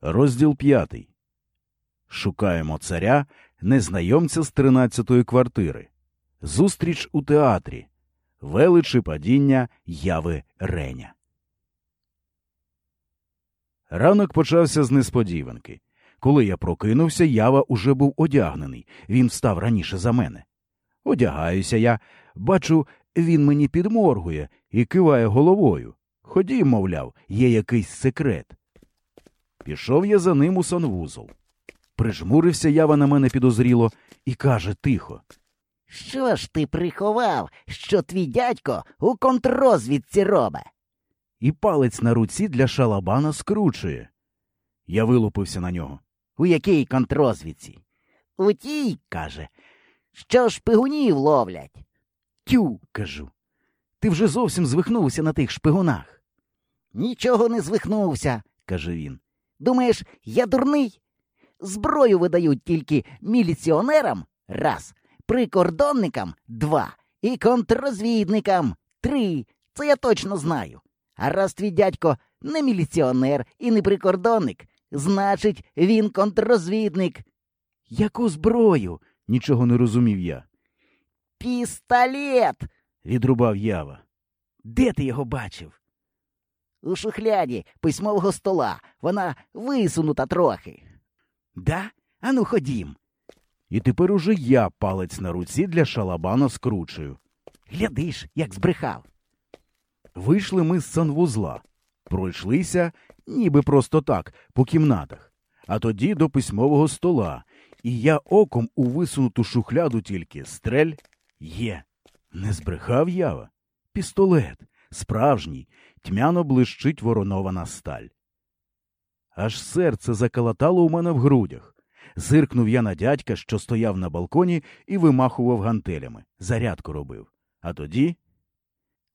Розділ п'ятий. Шукаємо царя, незнайомця з тринадцятої квартири. Зустріч у театрі. Величі падіння яви Реня. Ранок почався з несподіванки. Коли я прокинувся, ява уже був одягнений. Він встав раніше за мене. Одягаюся я, бачу, він мені підморгує і киває головою. Ходім, мовляв, є якийсь секрет. Пішов я за ним у санвузол. Прижмурився ява на мене підозріло і каже тихо. Що ж ти приховав, що твій дядько у контррозвідці робе? І палець на руці для шалабана скручує. Я вилупився на нього. У якій контррозвідці? У тій, каже, що шпигунів ловлять. Тю, кажу. Ти вже зовсім звихнувся на тих шпигунах, Нічого не звихнувся. каже він. Думаєш, я дурний? Зброю видають тільки міліціонерам раз, прикордонникам два і контррозвідникам три. Це я точно знаю. А раз твій дядько не міліціонер і не прикордонник, значить, він контррозвідник. Яку зброю? нічого не розумів я. Пістолет! Відрубав ява. Де ти його бачив? У шухляді письмового стола. Вона висунута трохи. Да? Ану ходім. І тепер уже я палець на руці для шалабана скручую. Глядиш, як збрехав. Вийшли ми з санвузла, пройшлися, ніби просто так, по кімнатах, а тоді до письмового стола, і я оком у висунуту шухляду тільки стрель є. Не збрехав ява. Пістолет, справжній, тьмяно блищить воронована сталь. Аж серце заколотало у мене в грудях. Зиркнув я на дядька, що стояв на балконі і вимахував гантелями, зарядку робив. А тоді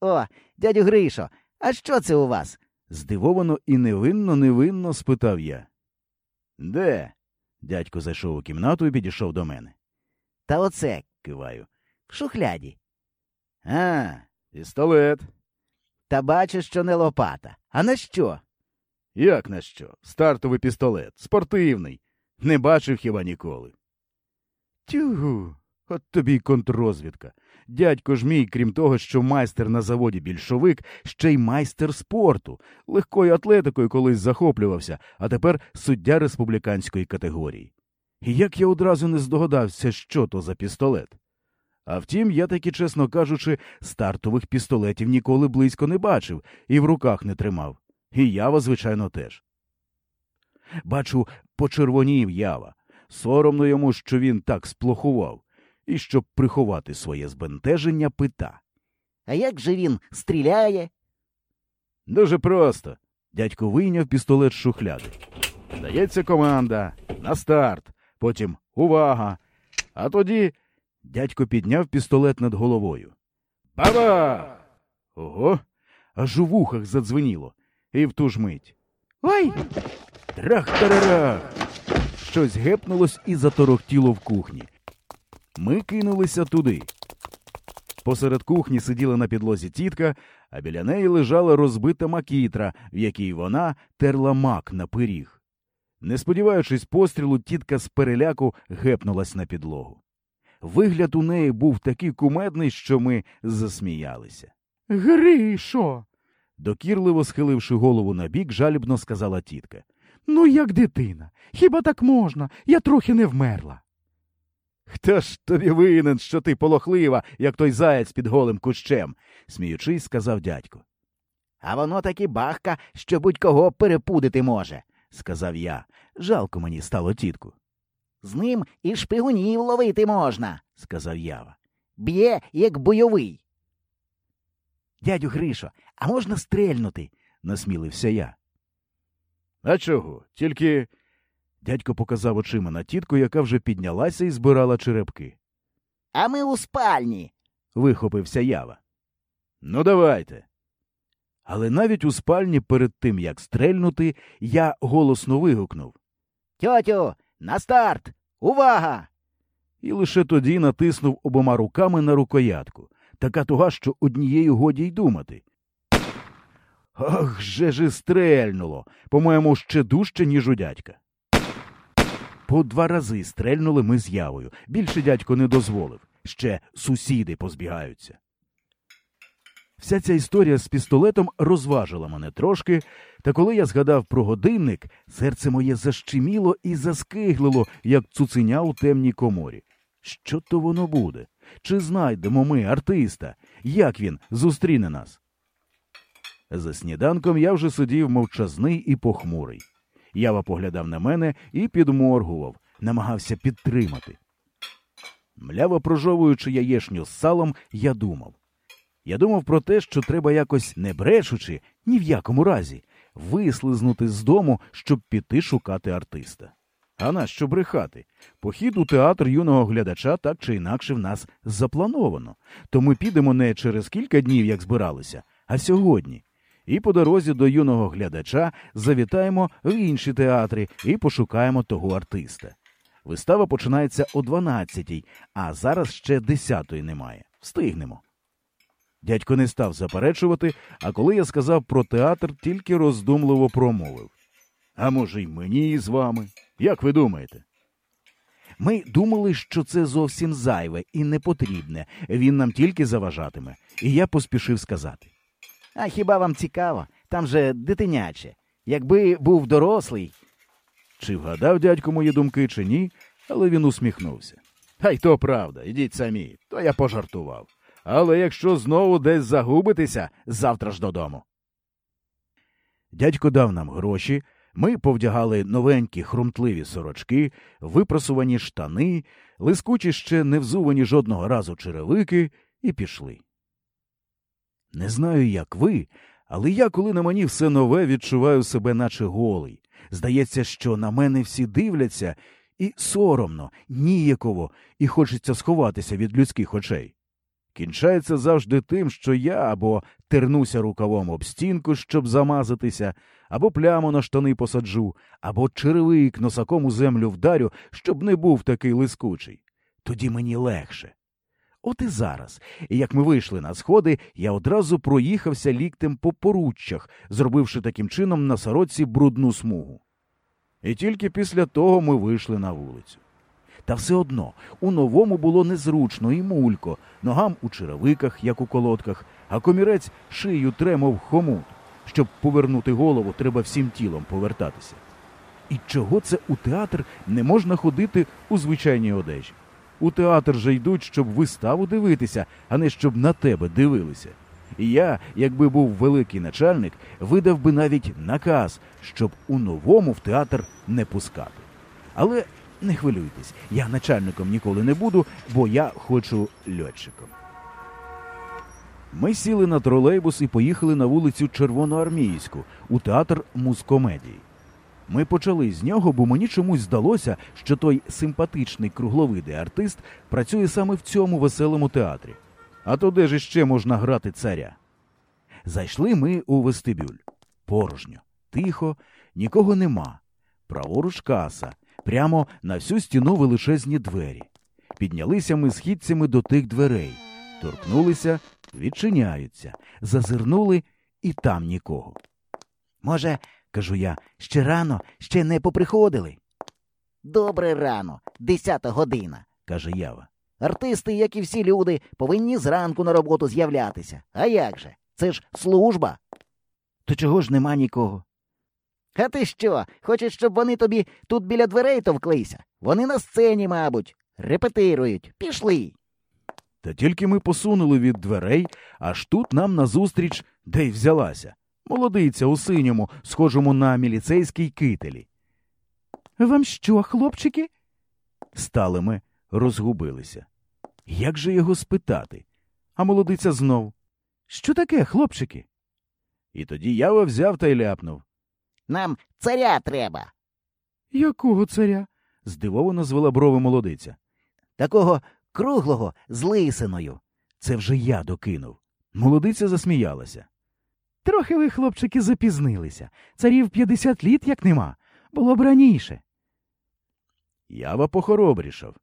О, дядю Гришо, а що це у вас? Здивовано і невинно невинно спитав я. Де? Дядько зайшов у кімнату і підійшов до мене. Та оце, Киваю. в шухляді. А, пістолет. Та бачу, що не лопата. А на що? Як на що? Стартовий пістолет, спортивний. Не бачив хіба ніколи. Тюгу, от тобі й контррозвідка. Дядько ж мій, крім того, що майстер на заводі більшовик, ще й майстер спорту, легкою атлетикою колись захоплювався, а тепер суддя республіканської категорії. І як я одразу не здогадався, що то за пістолет. А втім, я таки, чесно кажучи, стартових пістолетів ніколи близько не бачив і в руках не тримав. І ява, звичайно, теж. Бачу, почервонів ява. Соромно йому, що він так сплохував, і щоб приховати своє збентеження, пита. А як же він стріляє? Дуже просто. Дядько вийняв пістолет з шухляди. Дається команда на старт, потім увага. А тоді дядько підняв пістолет над головою. Баба! Ого! Аж у вухах задзвеніло, і в ту ж мить. Ой! Трах-тарарах! Щось гепнулось і заторохтіло в кухні. Ми кинулися туди. Посеред кухні сиділа на підлозі тітка, а біля неї лежала розбита макітра, в якій вона терла мак на пиріг. Не сподіваючись пострілу, тітка з переляку гепнулась на підлогу. Вигляд у неї був такий кумедний, що ми засміялися. Гришо, Докірливо схиливши голову на бік, жалібно сказала тітка. ну як дитина. Хіба так можна? Я трохи не вмерла. Хто ж тобі винен, що ти полохлива, як той заяць під голим кущем? сміючись, сказав дядько. А воно таки бахка, що будь-кого перепудити може. Сказав я. Жалко мені стало тітку, З ним і шпигунів ловити можна. сказав ява. Б'є, як бойовий. Дядю Гришо, а можна стрельнути? насмілився я. А чого? Тільки. Дядько показав очима на тітку, яка вже піднялася і збирала черепки. А ми у спальні. Вихопився ява. Ну, давайте. Але навіть у спальні перед тим, як стрельнути, я голосно вигукнув. Тьотю, на старт! Увага! І лише тоді натиснув обома руками на рукоятку, така туга, що однією годі й думати. Ах же ж стрельнуло, по-моєму, ще дужче, ніж у дядька. По два рази стрельнули ми з явою. Більше дядько не дозволив. Ще сусіди позбігаються. Вся ця історія з пістолетом розважила мене трошки, та коли я згадав про годинник, серце моє защеміло і заскиглило, як цуценя у темній коморі. Що то воно буде? Чи знайдемо ми артиста? Як він зустріне нас? За сніданком я вже сидів мовчазний і похмурий. Ява поглядав на мене і підморгував, намагався підтримати. Мляво прожовуючи яєшню з салом, я думав. Я думав про те, що треба якось не брешучи, ні в якому разі, вислизнути з дому, щоб піти шукати артиста. А нащо брехати? Похід у театр юного глядача так чи інакше в нас заплановано. То ми підемо не через кілька днів, як збиралися, а сьогодні. І по дорозі до юного глядача завітаємо в інші театри і пошукаємо того артиста. Вистава починається о 12-й, а зараз ще 10-ї немає. Встигнемо. Дядько не став заперечувати, а коли я сказав про театр, тільки роздумливо промовив. А може, й мені з вами? Як ви думаєте? Ми думали, що це зовсім зайве і непотрібне. Він нам тільки заважатиме, і я поспішив сказати. А хіба вам цікаво? Там же дитиняче. Якби був дорослий. Чи вгадав дядько мої думки, чи ні, але він усміхнувся. Та й то правда, ідіть самі, то я пожартував. Але якщо знову десь загубитеся, завтра ж додому. Дядько дав нам гроші, ми повдягали новенькі хрумтливі сорочки, випросувані штани, лискучі ще не взувані жодного разу черевики, і пішли. Не знаю, як ви, але я, коли на мені все нове, відчуваю себе, наче голий. Здається, що на мене всі дивляться, і соромно, ніяково, і хочеться сховатися від людських очей. Кінчається завжди тим, що я або тернуся рукавом об стінку, щоб замазатися, або пляму на штани посаджу, або черевик носаком у землю вдарю, щоб не був такий лискучий. Тоді мені легше. От і зараз, як ми вийшли на сходи, я одразу проїхався ліктем по поруччях, зробивши таким чином на сорочці брудну смугу. І тільки після того ми вийшли на вулицю. Та все одно у новому було незручно і мулько, ногам у черевиках, як у колодках, а комірець шию тремов хомут. Щоб повернути голову, треба всім тілом повертатися. І чого це у театр не можна ходити у звичайній одежі? У театр же йдуть, щоб виставу дивитися, а не щоб на тебе дивилися. І я, якби був великий начальник, видав би навіть наказ, щоб у новому в театр не пускати. Але не хвилюйтесь, я начальником ніколи не буду, бо я хочу льотчиком. Ми сіли на тролейбус і поїхали на вулицю Червоноармійську у театр музкомедії. Ми почали з нього, бо мені чомусь здалося, що той симпатичний кругловидий артист працює саме в цьому веселому театрі. А то де ж іще можна грати царя? Зайшли ми у вестибюль. Порожньо, тихо, нікого нема. Праворуч каса, прямо на всю стіну величезні двері. Піднялися ми східцями до тих дверей, торкнулися, відчиняються, зазирнули і там нікого. Може, кажу я, ще рано, ще не поприходили. Добре рано, десята година, каже Ява. Артисти, як і всі люди, повинні зранку на роботу з'являтися. А як же? Це ж служба. То чого ж нема нікого? А ти що? Хочеш, щоб вони тобі тут біля дверей товклися? Вони на сцені, мабуть, репетирують. Пішли. Та тільки ми посунули від дверей, аж тут нам назустріч де й взялася. Молодиця у синьому, схожому на міліцейській кителі. Вам що, хлопчики? Стали ми, розгубилися. Як же його спитати? А молодиця знов. Що таке, хлопчики? І тоді ява взяв та й ляпнув. Нам царя треба. Якого царя? здивовано звела брови молодиця. Такого круглого з лисиною. Це вже я докинув. Молодиця засміялася. Трохи ви, хлопчики, запізнилися. Царів 50 літ як нема. Було б раніше. Ява похоробрішав.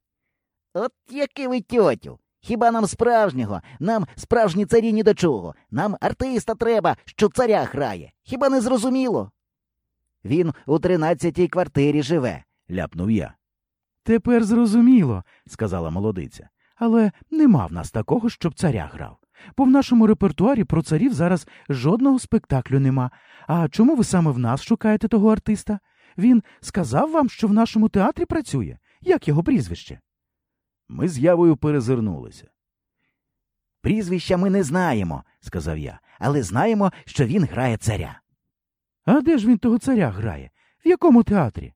От який ви тьотю. Хіба нам справжнього? Нам справжні царі ні до чого. Нам артиста треба, що царя грає. Хіба не зрозуміло? Він у тринадцятій квартирі живе. ляпнув я. Тепер зрозуміло, сказала молодиця. Але нема в нас такого, щоб царя грав. Бо в нашому репертуарі про царів зараз жодного спектаклю нема. А чому ви саме в нас шукаєте того артиста? Він сказав вам, що в нашому театрі працює. Як його прізвище? Ми з явою перезирнулися. Прізвища ми не знаємо, сказав я, але знаємо, що він грає царя. А де ж він того царя грає? В якому театрі?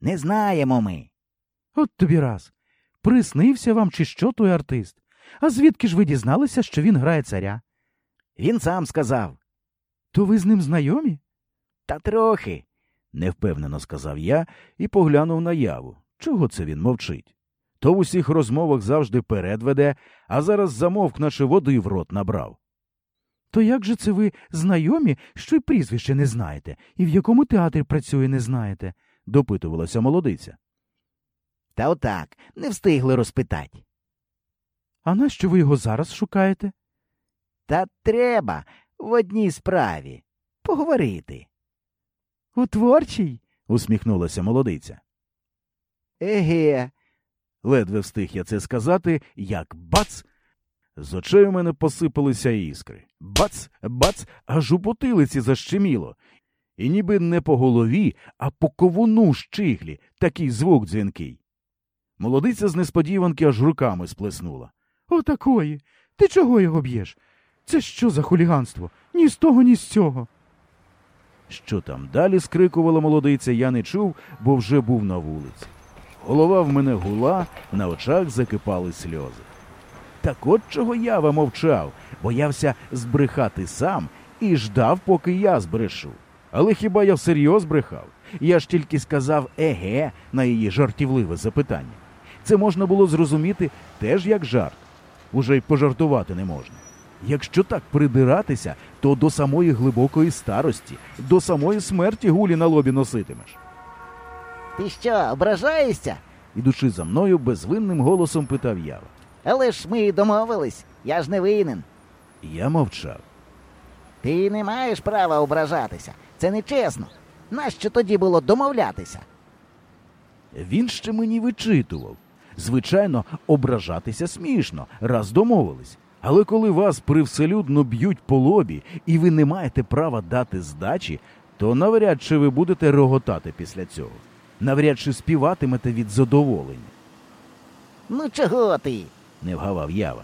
Не знаємо ми. От тобі раз. Приснився вам, чи що той артист? А звідки ж ви дізналися, що він грає царя? Він сам сказав. То ви з ним знайомі? Та трохи. невпевнено сказав я і поглянув на яву. Чого це він мовчить? То в усіх розмовах завжди перед веде, а зараз замовк, наче води в рот набрав. То як же це ви знайомі, що й прізвище не знаєте, і в якому театрі працює, не знаєте? допитувалася молодиця. Та отак, не встигли розпитати. А нащо ви його зараз шукаєте? Та треба в одній справі поговорити. У творчій? усміхнулася молодиця. Еге, Ледве встиг я це сказати, як бац. З очей у мене посипалися іскри. Бац, бац, аж у потилиці защеміло. І ніби не по голові, а по ковуну щиглі, такий звук дзвінкий. Молодиця з несподіванки аж руками сплеснула. Отакої. Ти чого його б'єш? Це що за хуліганство? Ні з того, ні з цього. Що там далі скрикувала молодиця, я не чув, бо вже був на вулиці. Голова в мене гула, на очах закипали сльози. Так от чого ява мовчав, боявся збрехати сам і ждав, поки я збрешу. Але хіба я всерйоз брехав? Я ж тільки сказав еге на її жартівливе запитання. Це можна було зрозуміти теж як жарт. Уже й пожартувати не можна. Якщо так придиратися, то до самої глибокої старості, до самої смерті гулі на лобі носитимеш. ти що, ображаєшся? Ідучи за мною, безвинним голосом питав Ява. Але ж ми домовились, я ж не винен. Я мовчав. Ти не маєш права ображатися. Це нечесно. Нащо тоді було домовлятися? Він ще мені вичитував. Звичайно, ображатися смішно, раз домовились. Але коли вас привселюдно б'ють по лобі, і ви не маєте права дати здачі, то навряд чи ви будете роготати після цього. Навряд чи співатимете від задоволення, Ну чого ти? Не вгавав Ява.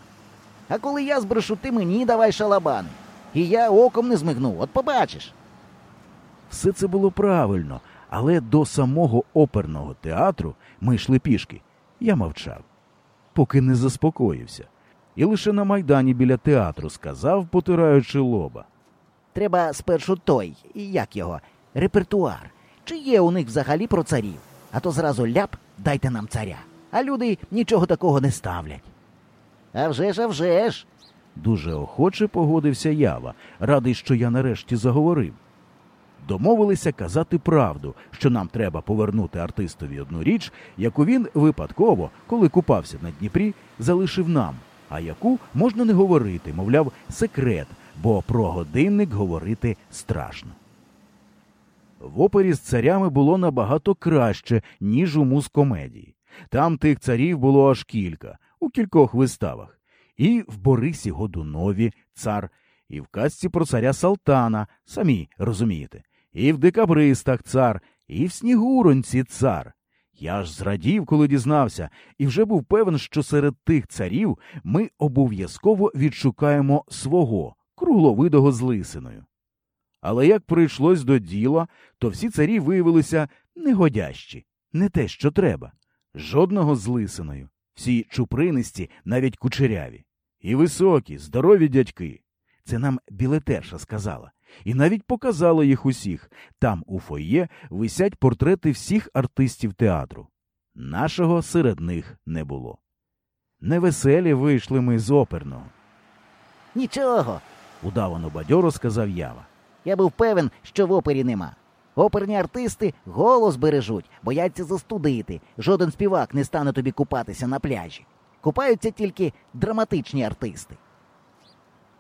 А коли я збрешу, ти мені давай шалабани. І я оком не змигну, от побачиш. Все це було правильно, але до самого оперного театру ми йшли пішки. Я мовчав, поки не заспокоївся. І лише на майдані біля театру сказав, потираючи лоба. Треба спершу той, як його, репертуар. Чи є у них взагалі про царів? А то зразу ляп, дайте нам царя. А люди нічого такого не ставлять. А вже ж, а вже ж. Дуже охоче погодився Ява, радий, що я нарешті заговорив. Домовилися казати правду, що нам треба повернути артистові одну річ, яку він випадково, коли купався на Дніпрі, залишив нам, а яку можна не говорити, мовляв, секрет, бо про годинник говорити страшно. В опері з царями було набагато краще, ніж у музкомедії. Там тих царів було аж кілька, у кількох виставах. І в Борисі Годунові цар, і в казці про царя Салтана, самі розумієте, і в декабристах цар, і в Снігуронці цар. Я ж зрадів, коли дізнався, і вже був певен, що серед тих царів ми обов'язково відшукаємо свого кругловидого з лисиною. Але як прийшлось до діла, то всі царі виявилися негодящі, не те, що треба. Жодного з лисиною, всі чупринисті, навіть кучеряві. І високі, здорові дядьки. Це нам білетерша сказала. І навіть показала їх усіх. Там, у фоє, висять портрети всіх артистів театру. Нашого серед них не було. Невеселі вийшли ми з оперного, Нічого. удавано бадьоро сказав Ява. Я був певен, що в опері нема. Оперні артисти голос бережуть, бояться застудити. Жоден співак не стане тобі купатися на пляжі. купаються тільки драматичні артисти.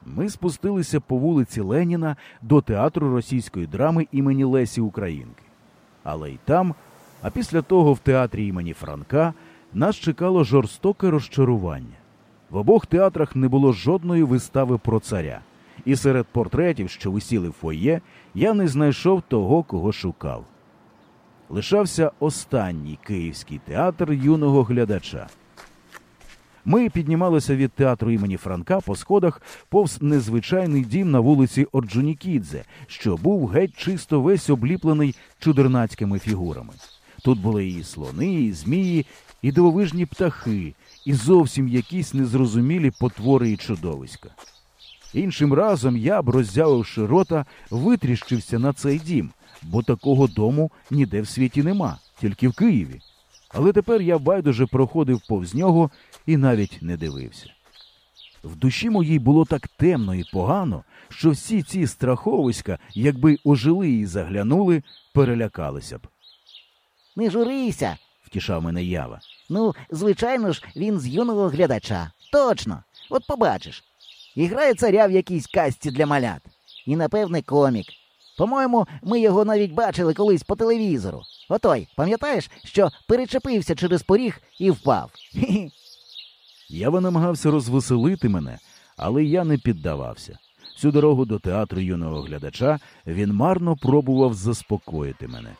Ми спустилися по вулиці Леніна до театру російської драми імені Лесі Українки. Але й там, а після того в театрі імені Франка, нас чекало жорстоке розчарування. В обох театрах не було жодної вистави про царя, і серед портретів, що висіли в фоє, я не знайшов того, кого шукав. Лишався останній київський театр юного глядача. Ми піднімалися від театру імені Франка по сходах повз незвичайний дім на вулиці Орджонікідзе, що був геть чисто весь обліплений чудернацькими фігурами. Тут були і слони, і змії, і дивовижні птахи, і зовсім якісь незрозумілі потвори і чудовиська. Іншим разом я б, роззявивши рота, витріщився на цей дім, бо такого дому ніде в світі нема, тільки в Києві. Але тепер я байдуже проходив повз нього і навіть не дивився. В душі моїй було так темно і погано, що всі ці страховиська, якби ожили і заглянули, перелякалися б, Не журися. втішав мене ява. Ну, звичайно ж, він з юного глядача. Точно. От побачиш. І грає царя в якійсь касті для малят. І, напевне, комік. По-моєму, ми його навіть бачили колись по телевізору. Отой, пам'ятаєш, що перечепився через поріг і впав. Ява намагався розвеселити мене, але я не піддавався. Всю дорогу до театру юного глядача він марно пробував заспокоїти мене.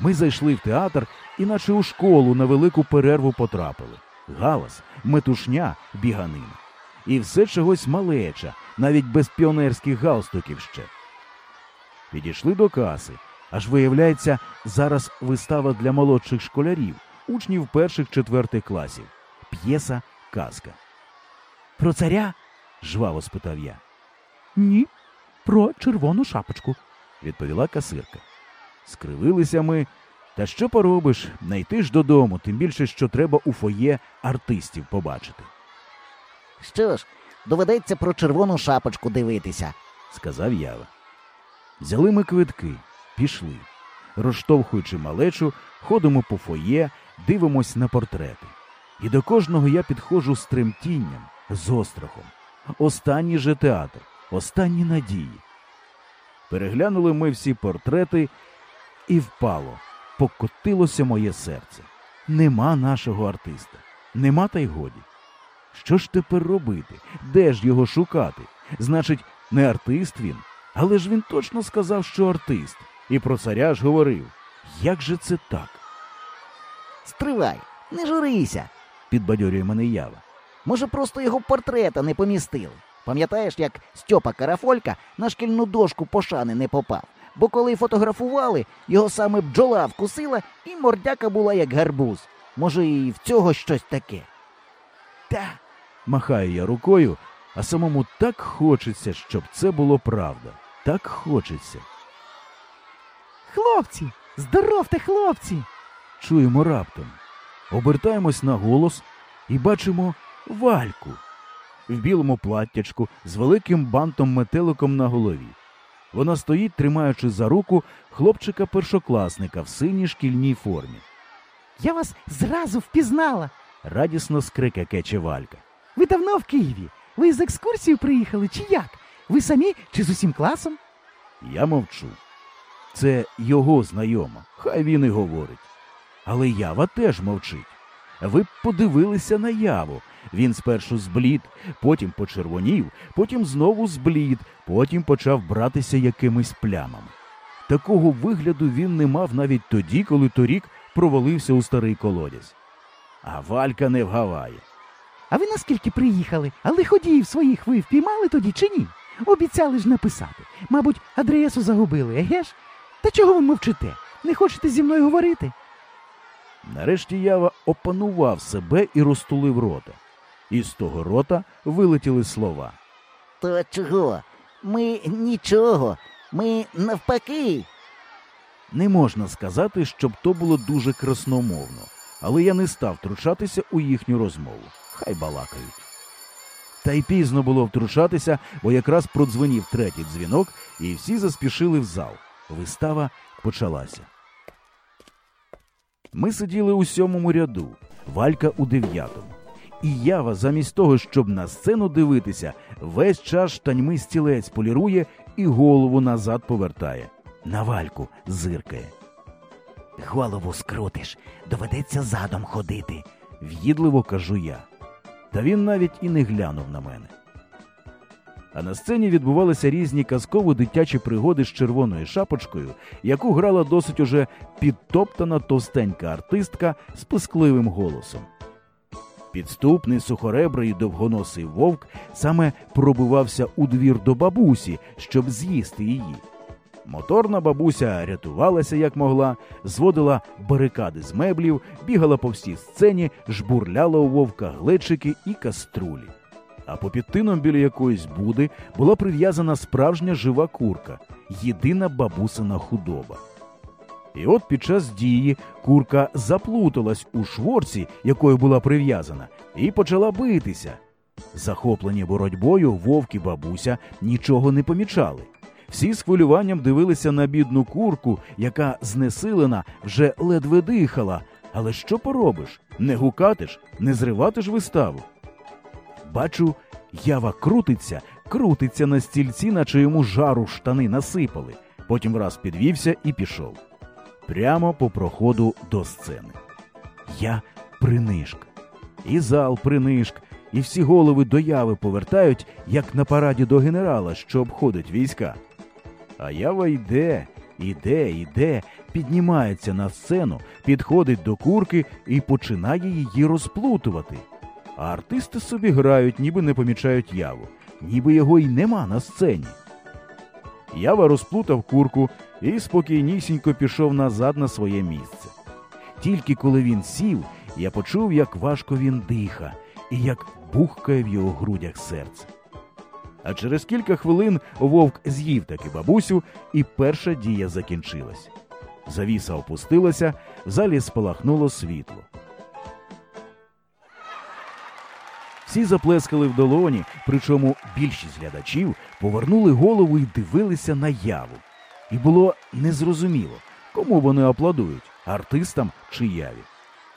Ми зайшли в театр і наче у школу на велику перерву потрапили. Галас, метушня, біганина. І все чогось малеча, навіть без піонерських галстуків ще. Підійшли до каси. Аж виявляється, зараз вистава для молодших школярів, учнів перших четвертих класів. П'єса казка. Про царя? жваво спитав я. Ні. Про червону шапочку. відповіла касирка. Скривилися ми. Та що поробиш? Не йти ж додому, тим більше, що треба у фоє артистів побачити, Що ж, доведеться про червону шапочку дивитися. сказав Ява. Взяли ми квитки, пішли. Розштовхуючи малечу, ходимо по фоє, дивимось на портрети. І до кожного я підходжу з тремтінням, з острахом. Останній же театр, останні надії. Переглянули ми всі портрети, і впало, покотилося моє серце. Нема нашого артиста, нема та й годі. Що ж тепер робити? Де ж його шукати? Значить, не артист він, але ж він точно сказав, що артист, і про царя ж говорив. Як же це так? Стривай, не журися. підбадьорює мене ява. Може, просто його портрета не помістили. Пам'ятаєш, як Стьопа Карафолька на шкільну дошку пошани не попав? Бо коли фотографували, його саме бджола вкусила, і мордяка була як гарбуз. Може, і в цього щось таке. Та. Махаю я рукою, а самому так хочеться, щоб це було правда. Так хочеться. Хлопці! Здоровте, хлопці! Чуємо раптом. Обертаємось на голос і бачимо вальку в білому платтячку з великим бантом метеликом на голові. Вона стоїть, тримаючи за руку хлопчика-першокласника в синій шкільній формі. Я вас зразу впізнала. Радісно скрике кече Валька. Ви давно в Києві. Ви з екскурсією приїхали, чи як? Ви самі чи з усім класом? Я мовчу. Це його знайома, хай він і говорить. Але ява теж мовчить. Ви б подивилися на яву. Він спершу зблід, потім почервонів, потім знову зблід, потім почав братися якимись плямами. Такого вигляду він не мав навіть тоді, коли торік провалився у старий колодязь. А Валька не вгаває. А ви наскільки приїхали? А лиходіїв своїх ви впіймали тоді чи ні? Обіцяли ж написати. Мабуть, адресу загубили, еге ж? Та чого ви мовчите? Не хочете зі мною говорити? Нарешті ява опанував себе і розтулив рота. І з того рота вилетіли слова. То чого? Ми нічого. Ми навпаки. Не можна сказати, щоб то було дуже красномовно, але я не став втручатися у їхню розмову. Хай балакають. Та й пізно було втручатися, бо якраз продзвонів третій дзвінок, і всі заспішили в зал. Вистава почалася. Ми сиділи у сьомому ряду, Валька у дев'ятому. І ява, замість того, щоб на сцену дивитися, весь час штаньми стілець полірує і голову назад повертає. На вальку зиркає. Голову скрутиш, доведеться задом ходити. В'їдливо кажу я. Та він навіть і не глянув на мене. А на сцені відбувалися різні казково-дитячі пригоди з червоною шапочкою, яку грала досить уже підтоптана товстенька артистка з пискливим голосом. Підступний сухоребрий довгоносий вовк саме пробивався у двір до бабусі, щоб з'їсти її. Моторна бабуся рятувалася як могла, зводила барикади з меблів, бігала по всій сцені, жбурляла у вовка глечики і каструлі. А по підтином біля якоїсь буди була прив'язана справжня жива курка, єдина бабусина худоба. І от під час дії курка заплуталась у шворці, якою була прив'язана, і почала битися. Захоплені боротьбою вовк бабуся нічого не помічали. Всі з хвилюванням дивилися на бідну курку, яка знесилена вже ледве дихала. Але що поробиш? Не гукатиш, не зривати ж виставу. Бачу, ява крутиться, крутиться на стільці, наче йому жару штани насипали. Потім враз підвівся і пішов. Прямо по проходу до сцени. Я принишк. І зал принишк, і всі голови до яви повертають, як на параді до генерала, що обходить війська. А ява йде, іде, іде, піднімається на сцену, підходить до курки і починає її розплутувати. А артисти собі грають, ніби не помічають яву, ніби його й нема на сцені. Ява розплутав курку і спокійнісінько пішов назад на своє місце. Тільки коли він сів, я почув, як важко він диха і як бухкає в його грудях серце. А через кілька хвилин вовк з'їв таки бабусю, і перша дія закінчилась. Завіса опустилася, в залі спалахнуло світло. Всі заплескали в долоні, причому більшість глядачів повернули голову і дивилися на яву. І було незрозуміло, кому вони аплодують артистам чи яві.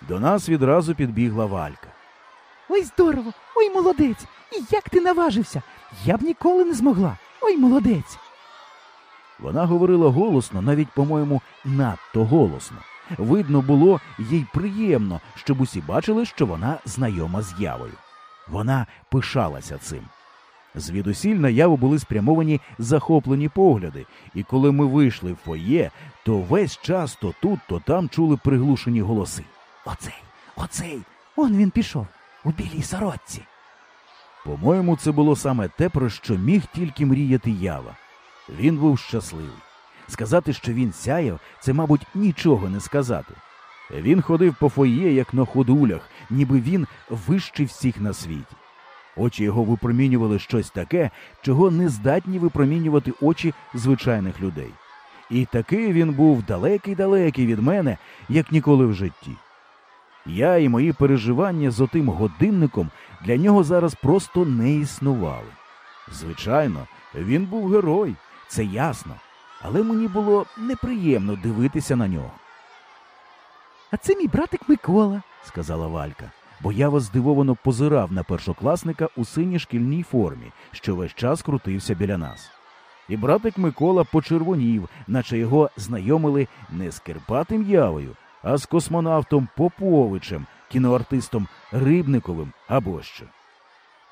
До нас відразу підбігла валька. Ой, здорово! Ой, молодець! І як ти наважився? Я б ніколи не змогла. Ой, молодець! Вона говорила голосно, навіть, по-моєму, надто голосно. Видно було їй приємно, щоб усі бачили, що вона знайома з явою. Вона пишалася цим. Звідусіль на яву були спрямовані захоплені погляди, і коли ми вийшли в фоє, то весь час то тут, то там чули приглушені голоси. Оцей, оцей, Он він пішов. у білій сорочці. По-моєму, це було саме те, про що міг тільки мріяти ява. Він був щасливий. Сказати, що він сяяв, це, мабуть, нічого не сказати. Він ходив по фоє, як на ходулях, ніби він вищий всіх на світі. Очі його випромінювали щось таке, чого не здатні випромінювати очі звичайних людей. І такий він був далекий-далекий від мене, як ніколи в житті. Я і мої переживання з отим годинником для нього зараз просто не існували. Звичайно, він був герой, це ясно, але мені було неприємно дивитися на нього, А це мій братик Микола. сказала Валька, бо я вас здивовано позирав на першокласника у синій шкільній формі, що весь час крутився біля нас. І братик Микола почервонів, наче його знайомили не з Кирпатим Явою, а з космонавтом Поповичем, кіноартистом Рибниковим або що.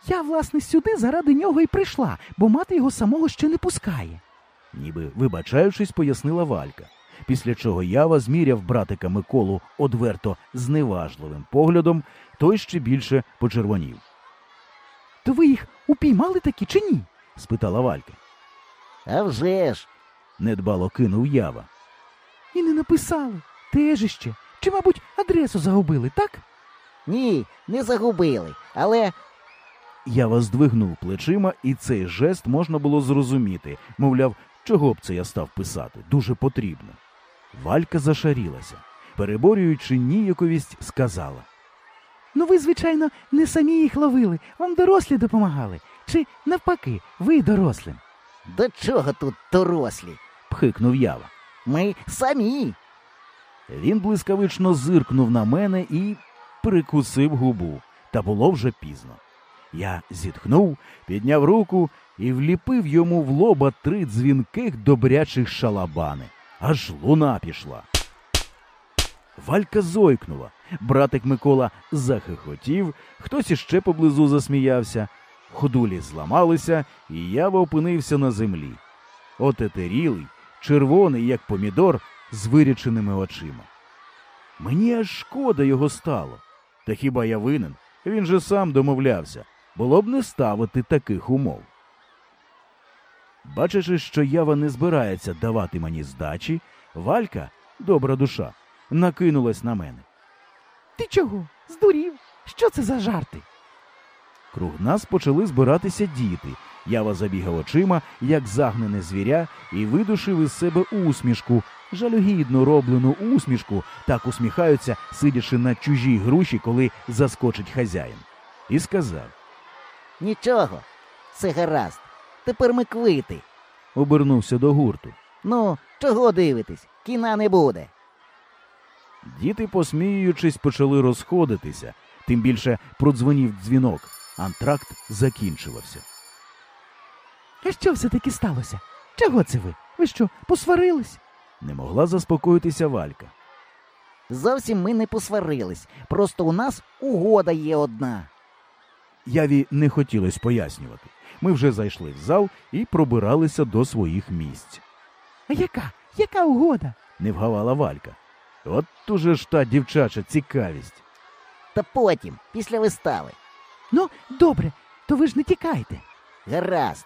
Я, власне, сюди заради нього і прийшла, бо мати його самого ще не пускає. ніби вибачаючись, пояснила Валька. Після чого ява зміряв братика Миколу одверто зневажливим поглядом, той ще більше почервонів. То ви їх упіймали таки чи ні? спитала Валька. А вже ж, Недбало кинув ява. І не написали. Теж іще. Чи, мабуть, адресу загубили, так? ні, не загубили, але Ява здвигнув плечима, і цей жест можна було зрозуміти. Мовляв, чого б це я став писати? Дуже потрібно. Валька зашарілася. Переборюючи ніяковість, сказала. Ну ви, звичайно, не самі їх ловили, вам дорослі допомагали. Чи навпаки, ви дорослим. до чого тут дорослі? Пхикнув ява. Ми самі. Він блискавично зиркнув на мене і прикусив губу, та було вже пізно. Я зітхнув, підняв руку і вліпив йому в лоба три дзвінких добрячих шалабани. Аж луна пішла. Валька зойкнула. Братик Микола захихотів, хтось іще поблизу засміявся. Ходулі зламалися, і я опинився на землі. Отетерілий, червоний, як помідор, з виряченими очима. Мені аж шкода його стало. Та хіба я винен? Він же сам домовлявся. Було б не ставити таких умов. Бачачи, що ява не збирається давати мені здачі, Валька, добра душа, накинулась на мене. Ти чого? Здурів? Що це за жарти? Круг нас почали збиратися діти. Ява забігав очима, як загнене звіря, і видушив із себе усмішку, жалюгідно роблену усмішку, так усміхаються, сидячи на чужій груші, коли заскочить хазяїн. І сказав, Нічого, це гаразд. Тепер ми квити. обернувся до гурту. Ну, чого дивитесь? Кіна не буде. Діти, посміюючись, почали розходитися, тим більше продзвонів дзвінок. Антракт закінчувався. А що все-таки сталося? Чого це ви? Ви що, посварились? Не могла заспокоїтися Валька. Зовсім ми не посварились. Просто у нас угода є одна. Яві не хотілось пояснювати. Ми вже зайшли в зал і пробиралися до своїх місць. А яка? Яка угода? Не вгавала Валька. От уже ж та дівчача цікавість. Та потім, після вистави. Ну, добре, то ви ж не тікайте. Гаразд.